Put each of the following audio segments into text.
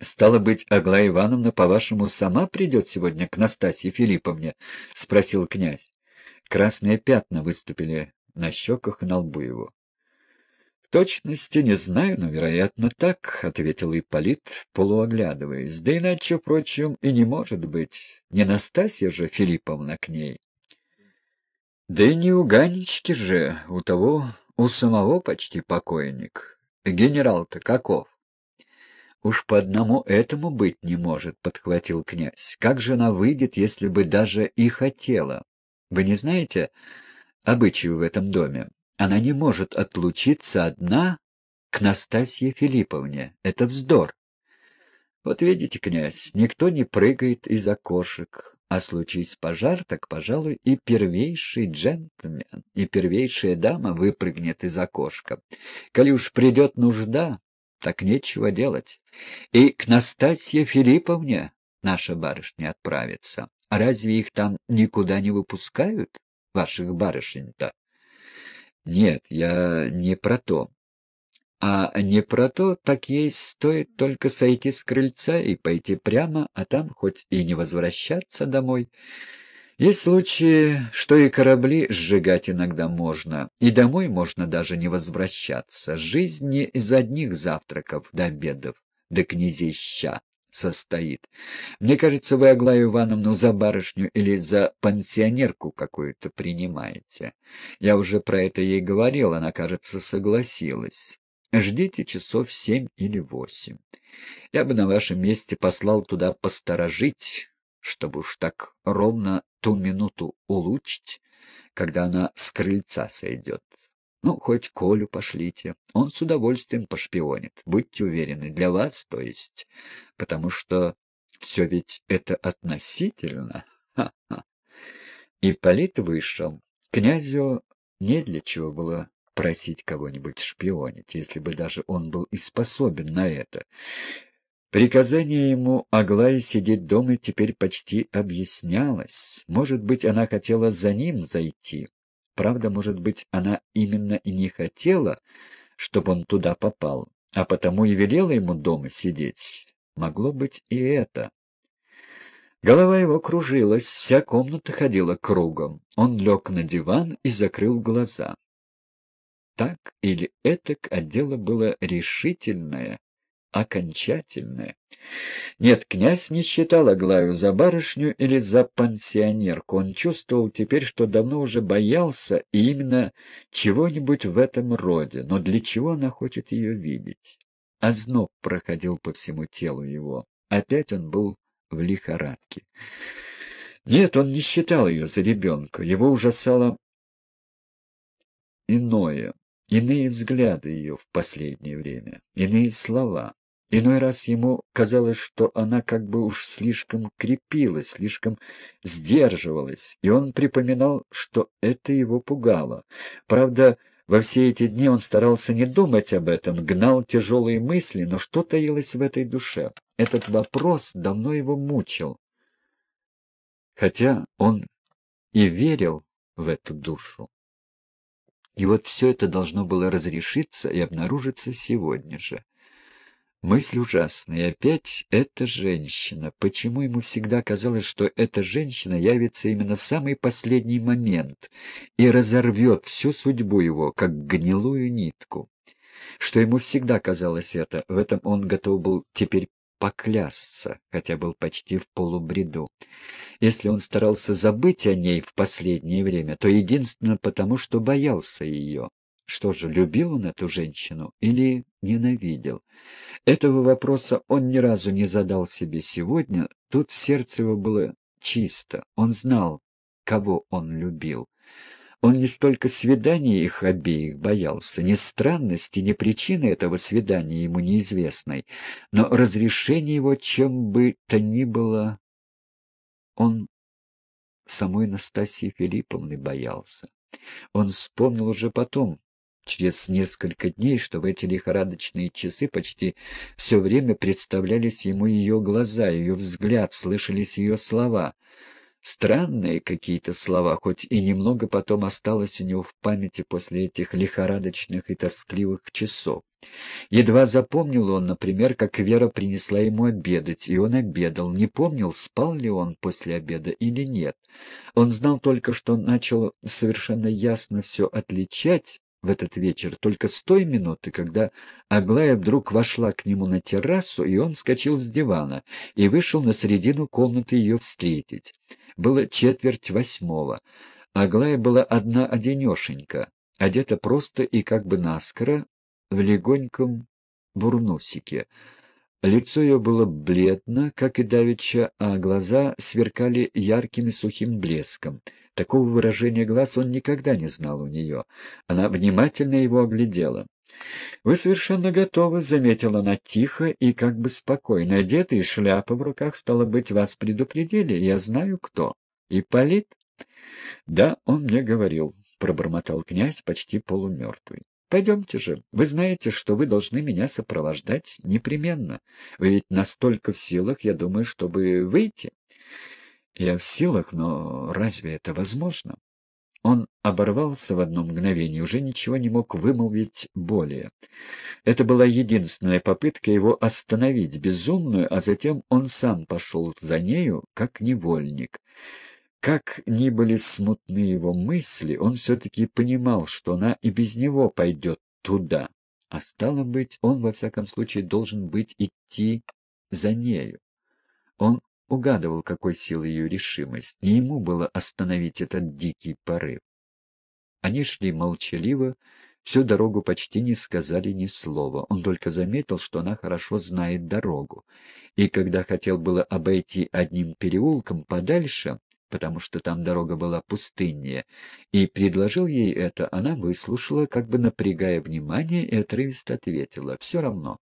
Стало быть, Аглая Ивановна, по-вашему, сама придет сегодня к Настасье Филипповне? — спросил князь. Красные пятна выступили на щеках и на лбу его. — В точности не знаю, но, вероятно, так, — ответил Ипполит, полуоглядываясь. — Да иначе, впрочем, и не может быть. Не Настасья же Филипповна к ней. Да и не у Ганечки же, у того, у самого почти покойник. Генерал-то каков? «Уж по одному этому быть не может», — подхватил князь. «Как же она выйдет, если бы даже и хотела? Вы не знаете обычаю в этом доме? Она не может отлучиться одна к Настасье Филипповне. Это вздор». «Вот видите, князь, никто не прыгает из окошек, а случись пожар, так, пожалуй, и первейший джентльмен, и первейшая дама выпрыгнет из окошка. Коли уж придет нужда, так нечего делать. И к Настасье Филипповне наша барышня отправится. А разве их там никуда не выпускают, ваших барышень-то? Нет, я не про то. А не про то, так ей стоит только сойти с крыльца и пойти прямо, а там хоть и не возвращаться домой. Есть случаи, что и корабли сжигать иногда можно, и домой можно даже не возвращаться. Жизнь не из одних завтраков до обедов, до князища состоит. Мне кажется, вы Аглаю Ивановну за барышню или за пансионерку какую-то принимаете. Я уже про это ей говорил, она, кажется, согласилась. Ждите часов семь или восемь. Я бы на вашем месте послал туда посторожить, чтобы уж так ровно ту минуту улучшить, когда она с крыльца сойдет. Ну, хоть Колю пошлите, он с удовольствием пошпионит, будьте уверены, для вас, то есть, потому что все ведь это относительно. Ха-ха. Ипполит вышел. Князю не для чего было просить кого-нибудь шпионить, если бы даже он был и способен на это. Приказание ему Аглае сидеть дома теперь почти объяснялось. Может быть, она хотела за ним зайти. Правда, может быть, она именно и не хотела, чтобы он туда попал, а потому и велела ему дома сидеть. Могло быть и это. Голова его кружилась, вся комната ходила кругом. Он лег на диван и закрыл глаза. Так или этак, а дело было решительное окончательное. Нет, князь не считал Аглаю за барышню или за пансионерку. Он чувствовал теперь, что давно уже боялся и именно чего-нибудь в этом роде. Но для чего она хочет ее видеть? Озноб проходил по всему телу его. Опять он был в лихорадке. Нет, он не считал ее за ребенка. Его ужасало иное, иные взгляды ее в последнее время, иные слова. Иной раз ему казалось, что она как бы уж слишком крепилась, слишком сдерживалась, и он припоминал, что это его пугало. Правда, во все эти дни он старался не думать об этом, гнал тяжелые мысли, но что таилось в этой душе? Этот вопрос давно его мучил. Хотя он и верил в эту душу. И вот все это должно было разрешиться и обнаружиться сегодня же. Мысль ужасная. И опять эта женщина. Почему ему всегда казалось, что эта женщина явится именно в самый последний момент и разорвет всю судьбу его, как гнилую нитку? Что ему всегда казалось это, в этом он готов был теперь поклясться, хотя был почти в полубреду. Если он старался забыть о ней в последнее время, то единственно потому, что боялся ее. Что же, любил он эту женщину или ненавидел? Этого вопроса он ни разу не задал себе сегодня, тут сердце его было чисто, он знал, кого он любил. Он не столько свидания их обеих боялся, ни странности, ни причины этого свидания ему неизвестной, но разрешение его чем бы то ни было он самой Настасьи Филипповны боялся. Он вспомнил уже потом, через несколько дней, что в эти лихорадочные часы почти все время представлялись ему ее глаза, ее взгляд, слышались ее слова. Странные какие-то слова, хоть и немного потом осталось у него в памяти после этих лихорадочных и тоскливых часов. Едва запомнил он, например, как Вера принесла ему обедать, и он обедал. Не помнил, спал ли он после обеда или нет. Он знал только, что начал совершенно ясно все отличать в этот вечер только с той минуты, когда Аглая вдруг вошла к нему на террасу, и он вскочил с дивана и вышел на середину комнаты ее встретить. Было четверть восьмого. Аглая была одна-одинешенька, одета просто и как бы наскоро, в легоньком бурнусике. Лицо ее было бледно, как и давеча, а глаза сверкали ярким и сухим блеском. Такого выражения глаз он никогда не знал у нее. Она внимательно его оглядела. «Вы совершенно готовы», — заметила она тихо и как бы спокойно. Одетый, шляпа в руках, стало быть, вас предупредили. Я знаю, кто. Ипполит?» «Да, он мне говорил», — пробормотал князь, почти полумертвый. Пойдемте же. Вы знаете, что вы должны меня сопровождать непременно. Вы ведь настолько в силах, я думаю, чтобы выйти. Я в силах, но разве это возможно? Он оборвался в одно мгновение, уже ничего не мог вымолвить более. Это была единственная попытка его остановить, безумную, а затем он сам пошел за нею, как невольник. Как ни были смутны его мысли, он все-таки понимал, что она и без него пойдет туда, а стало быть, он, во всяком случае, должен быть идти за нею. Он угадывал, какой силы ее решимость, не ему было остановить этот дикий порыв. Они шли молчаливо, всю дорогу почти не сказали ни слова. Он только заметил, что она хорошо знает дорогу. И когда хотел было обойти одним переулком подальше, потому что там дорога была пустыннее, и предложил ей это, она выслушала, как бы напрягая внимание, и отрывисто ответила «все равно».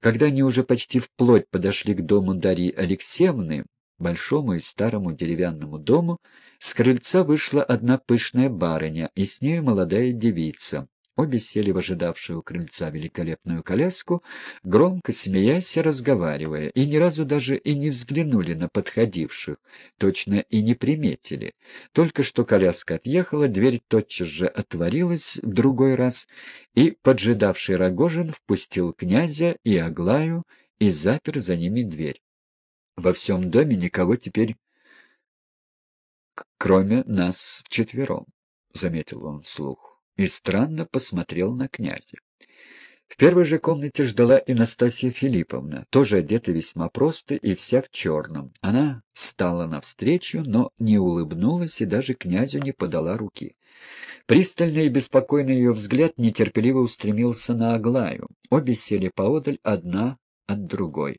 Когда они уже почти вплоть подошли к дому Дарьи Алексеевны, большому и старому деревянному дому, с крыльца вышла одна пышная барыня, и с нею молодая девица. Обе сели в ожидавшую крыльца великолепную коляску, громко смеясь и разговаривая, и ни разу даже и не взглянули на подходивших, точно и не приметили. Только что коляска отъехала, дверь тотчас же отворилась в другой раз, и поджидавший Рогожин впустил князя и Аглаю и запер за ними дверь. Во всем доме никого теперь, кроме нас вчетвером, — заметил он вслух и странно посмотрел на князя. В первой же комнате ждала и Настасья Филипповна, тоже одета весьма просто и вся в черном. Она встала навстречу, но не улыбнулась и даже князю не подала руки. Пристальный и беспокойный ее взгляд нетерпеливо устремился на Аглаю. Обе сели поодаль, одна от другой.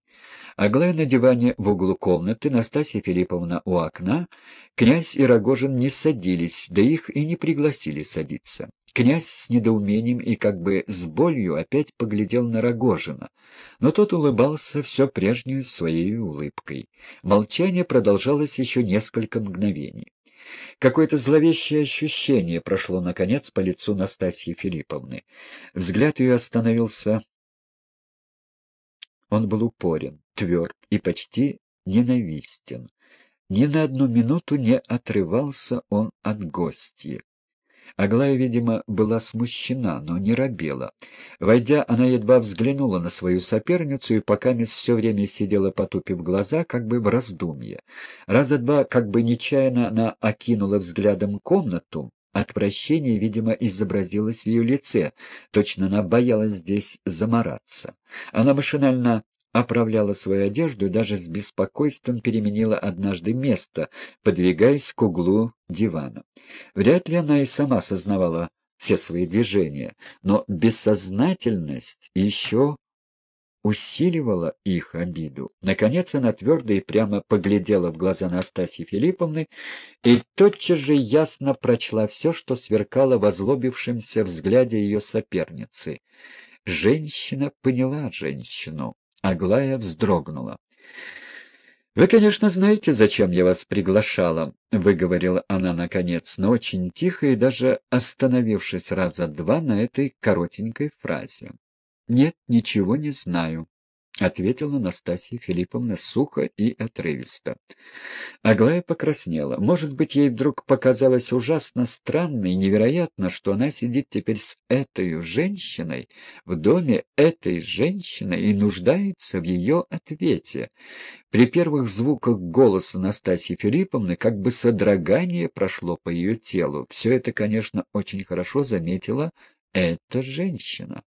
Аглая на диване в углу комнаты, Настасья Филипповна у окна, князь и Рогожин не садились, да их и не пригласили садиться. Князь с недоумением и как бы с болью опять поглядел на Рогожина, но тот улыбался все прежней своей улыбкой. Молчание продолжалось еще несколько мгновений. Какое-то зловещее ощущение прошло, наконец, по лицу Настасьи Филипповны. Взгляд ее остановился... Он был упорен, тверд и почти ненавистен. Ни на одну минуту не отрывался он от гостья. Аглая, видимо, была смущена, но не робела. Войдя, она едва взглянула на свою соперницу и пока мисс все время сидела, потупив глаза, как бы в раздумье. Раза два, как бы нечаянно, она окинула взглядом комнату. Отвращение, видимо, изобразилось в ее лице. Точно она боялась здесь замораться. Она машинально оправляла свою одежду и даже с беспокойством переменила однажды место, подвигаясь к углу дивана. Вряд ли она и сама сознавала все свои движения, но бессознательность еще усиливала их обиду. Наконец она твердо и прямо поглядела в глаза Настасьи Филипповны и тотчас же ясно прочла все, что сверкало в озлобившемся взгляде ее соперницы. Женщина поняла женщину. Аглая вздрогнула. «Вы, конечно, знаете, зачем я вас приглашала», — выговорила она наконец, но очень тихо и даже остановившись раза два на этой коротенькой фразе. «Нет, ничего не знаю», — ответила Настасья Филипповна сухо и отрывисто. Аглая покраснела. Может быть, ей вдруг показалось ужасно странно и невероятно, что она сидит теперь с этой женщиной, в доме этой женщины и нуждается в ее ответе. При первых звуках голоса Настасьи Филипповны как бы содрогание прошло по ее телу. Все это, конечно, очень хорошо заметила эта женщина.